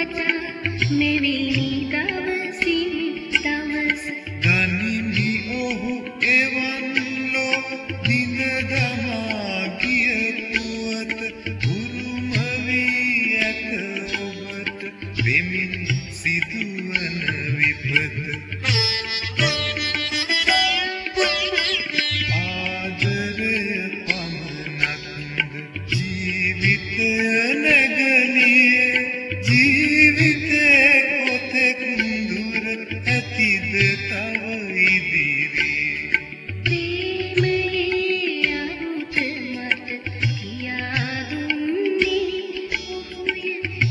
वचन मेरी का